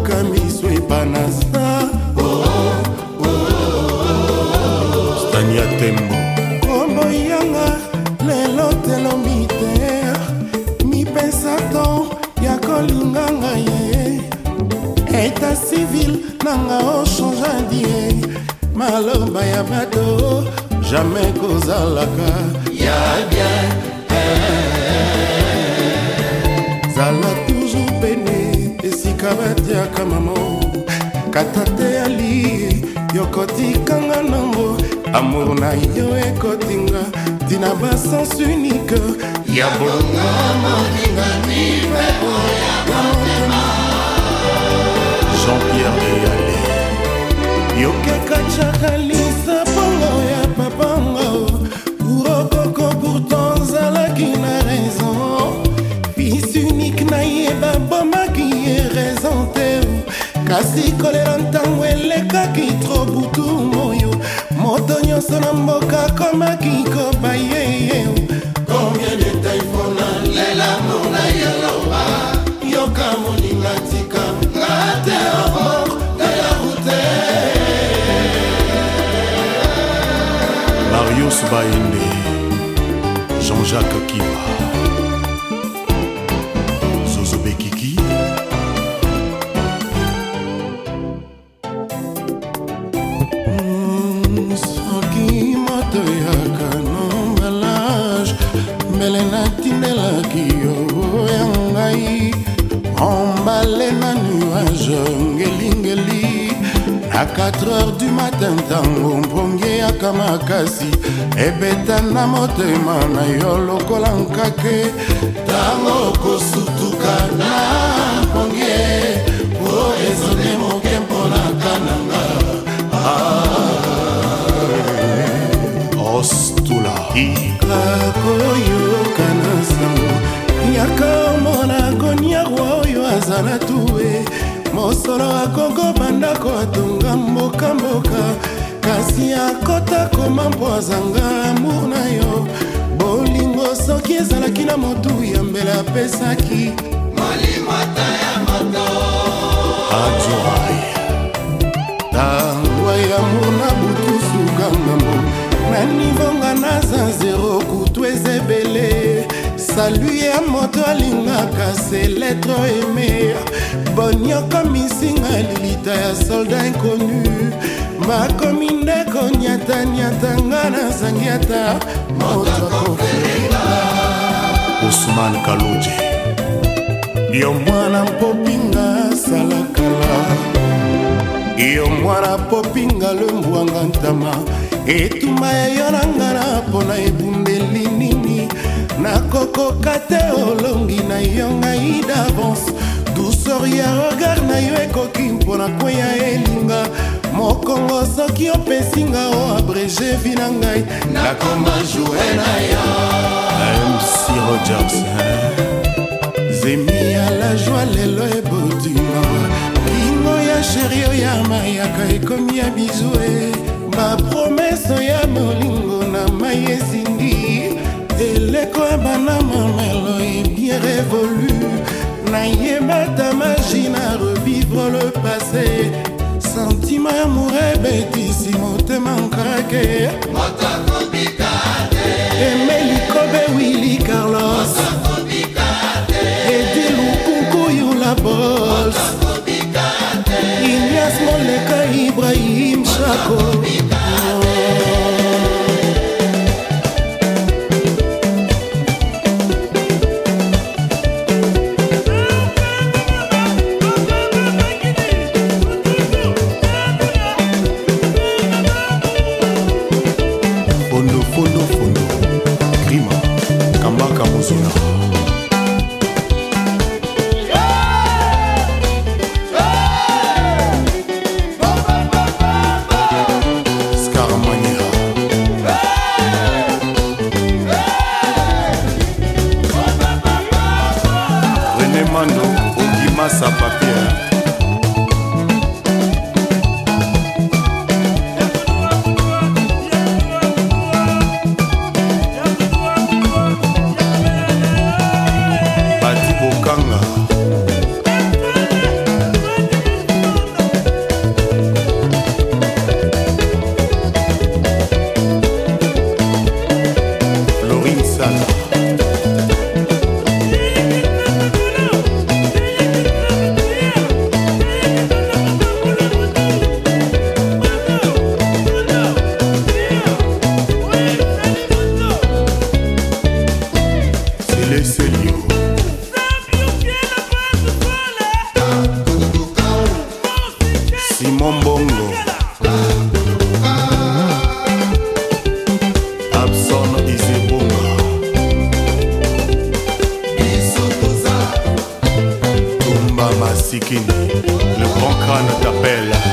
yoka miso epanasa stani ya tembo kombo yanga lelo telomi te mipesa to ya kolinga ngai ye eta civil nanga ochanga die maloba ya bato jamai kozalaka ya bien zala tu batika batiaka mamo kata te ali yokotikanga nango amour na yo ekotinga tina basens unike ya bongo jean-pierre eyale yokeka jakali siko lelo ntango elekaki tro butu moyo moto nyonso na mboka akomaki kobayeye combien de tai mpona lelamo na yeloba yoka moninga tika nga te obor de la route marius baende jean-jacques kiba mbele natindelaki yo ya ngai embale na nuage ngelingeli na 4h du matin ntango mbongeyaka makasi ebeta na motema na yo lokola nkake ntango kosutuka na E. mboka na tue mosolo akokoma ndako atonga mbokamboka kasi akota koma mpo azanga amour na yo bolingo soki ezalaki na motu ya mbela apesaki molimata ya moto ajoai tangwa ya mona butu sukangambo na nivonga naza azalwi ya moto alingaka seletro eme bonioko misinga lilita ya solda inkonu makomi nde konyatanyatanga nazangi ata moto akofelela osman kaloje yo mwana mpopinga salakala yo mwana popinga lembwanga ntama etuma ya yo na nga na mpona ebundeli nini nakokoka te olongi na yo ngai davance dusor ya regard na yo ekoki mpona kweya elinga mokongo soki opesinga o abrege vi na ngai nakoma joue na yo mc rogers zemi ya la joi lelo ebotima lingo ya sherio ya mayaka ekomi ya bizue bapromese ya molingo na mai esindi eleko ya banama malo ebie révolu nayeba ta magi na revivre le passé sentima ya moura ebetisi motema nkrake emeli kobe wili carlos Mota. fondo grima kambaka mozona Sikini, le grand crâne t'appelle.